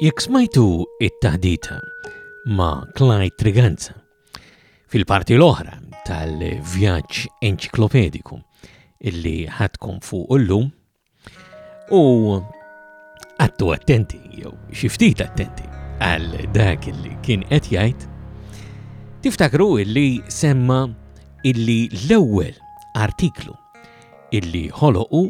Jekk smajtu it-taħdita ma' Clyde Triganza fil-parti l-oħra tal-vjaġġ enċiklopediku illi ħadkom fuq ullum, U għattu attenti, jew xiftit attenti, għal dak li kien qed jgħid, tiftakru illi semma illi l-ewwel artiklu illi ħoloqu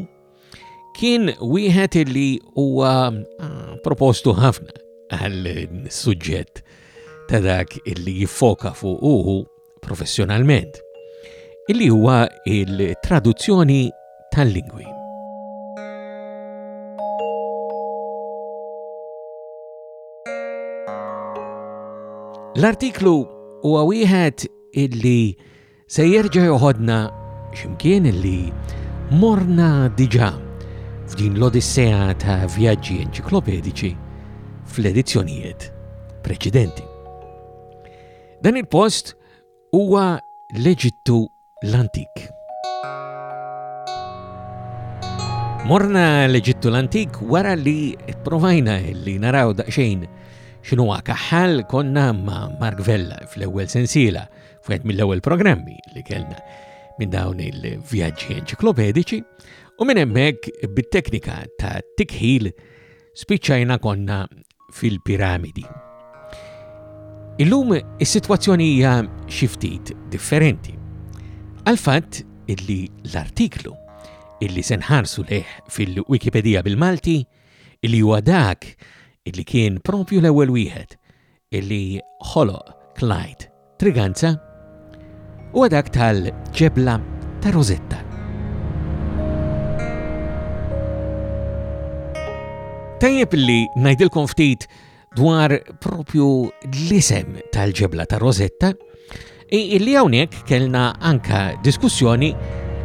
kien wieħed illi huwa ah, propostu ħafna għal suġġett ta' dak illi jiffoka fuq uhu professjonalment, illi huwa il-traduzzjoni tal-lingwi. L-artiklu huwa wieħed illi se jerġa' joħodna ximkien illi morna diġà f'din l-odissea ta' vjaġġi enċiklopedici fl-edizzjonijiet preċedenti. Dan il-post huwa l-Eġittu l-Antik. Morna l-Eġittu l-Antik wara li provajna li naraw daqsxejn xinu kaħħal konna ma' Mark Vella fl-ewwel sensiela f'wieħed mill-ewwel programmi li kellna minn dawn il-vjaġġi enċiklopedici u minn hemmhekk bit-teknika ta' tikħil spiċċajna konna fil-piramidi. Illum is-sitwazzjoni hija xi ftit differenti. Għal-fatt illi l-artiklu illi se nħarsu leh fil-Wikipedija bil-Malti illi huwa dak illi kien propju l-ewwel wieħed illi ħoloq Clyde Triganza huwa dak tal-ġebla ta' Rosetta. Tajjeb li ngħidilkom ftit dwar propju l-isem tal-ġebla ta' Rosetta, illi hawnhekk kellna anka diskussjoni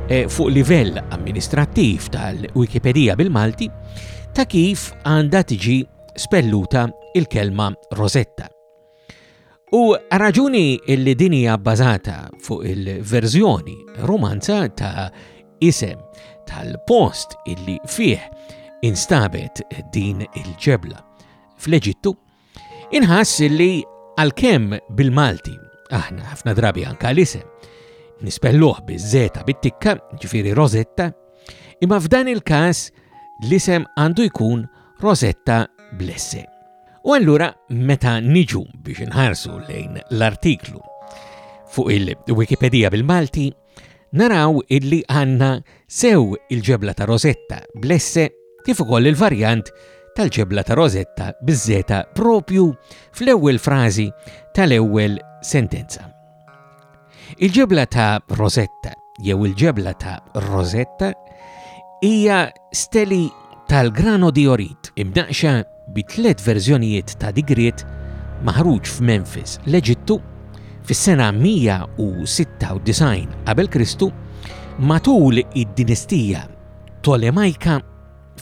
eh, fuq livell amministrattiv tal-Wikipedija bil-Malti ta' kif għandha tiġi spelluta il-kelma Rosetta. U raġuni li din hija bbażata fuq il-verżjoni Rumanza ta' isem tal-post illi fih instabet din il-ġebla fl-Eġittu, inħass illi għalkemm bil-Malti aħna ħafna drabi anka l-isem nispelluh biż-żeta bit-tikka, ġifieri Rosetta, imma f'dan il-każ l-isem għandu jkun Rosetta Blesse. U allura meta niġu biex inħarsu lejn l-artiklu fuq il-Wikipedia bil-Malti, naraw illi għanna sew il-ġebla ta' Rosetta blesse kif ukoll il-varjant tal-ġebla ta' Rosetta bizzeta propju fl-ewwel frażi tal-ewwel sentenza. Il-ġebla ta' Rosetta jew il-ġebla ta' Rosetta hija steli tal-grano di orit imnaqxa bi tliet verżjonijiet ta' digriet maħruġ f'Memphis, l-Eġittu, fis-sena 196 qabel Kristu matul id-dinestija Tolemajka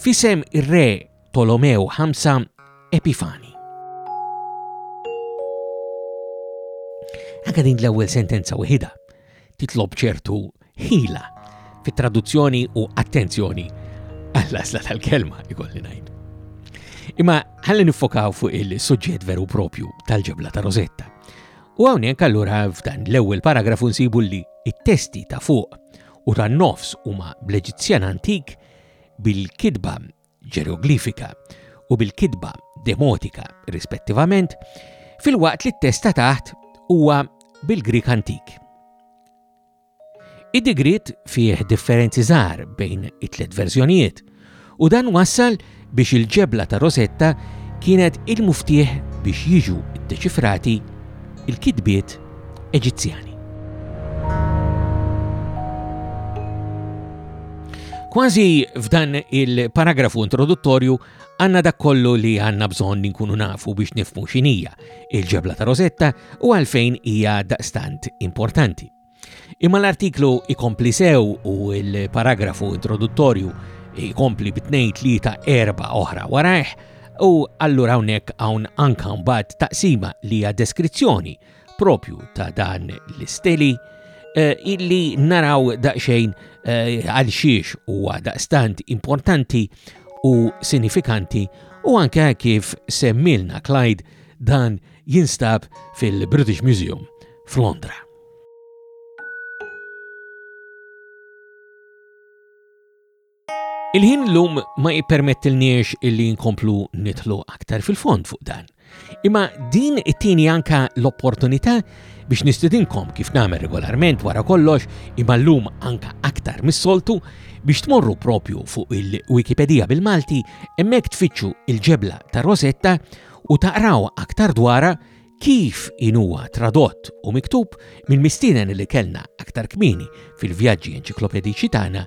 f'isem ir-re Tolomew 5 Epifani. Anka din l-ewwel sentenza wieħida titlob ċertu ħila fit-traduzzjoni u attenzjoni għall-asla tal-kelma ikolli ngħid. Imma ħalli nifokaw fuq il-suġġett veru propju tal-ġebla ta' Rosetta. U hawnhekk allura f'dan l-ewwel paragrafu nsibu li it-testi ta' fuq u tan-nofs huma bl-Eġizzjan antik bil-kitba ġeroglifika u bil-kitba demotika rispettivament, filwaqt li t-test ta' taħt huwa bil-Grieg Antik. Id-digriet fih differenzi żgħar bejn it-tliet verżjonijiet u dan wassal biex il-ġebla ta' Rosetta kienet il-muftieħ biex jiġu ddeċifrati il-kitbiet Eġizzjani. Kważi f'dan il-paragrafu introduttorju għanna dak kollu li għanna bżon ninkunu nafu biex nifmu xinija il-ġebla ta' Rosetta u għalfejn hija daqstant importanti. Imma l-artiklu ikompli sew u il-paragrafu introduttorju ikompli bitnejn tlieta erba oħra warajh U allura hawnhekk hawn anka mbagħad taqsima li hija deskrizzjoni propju ta' dan l-istili eh, illi naraw daqsxejn eh, għal xiex huwa daqstant importanti u sinifikanti u anke kif semmilna Clyde dan jinstab fil-British Museum f'Londra. Il-ħin l-lum ma jippermettilniex illi nkomplu nitlu aktar fil-fond fuq dan. Imma din it-tieni anka l-opportunità biex nistidinkom kif nagħmel regolarment wara kollox imma llum anka aktar mis-soltu biex tmorru propju fuq il-Wikipedia bil-Malti hemmhekk tfittxu il-ġebla ta' Rosetta u taqraw aktar dwara kif inuwa tradott u miktub mill-mistieden li kellna aktar kmini fil-vjaġġi enċiklopediċi tagħna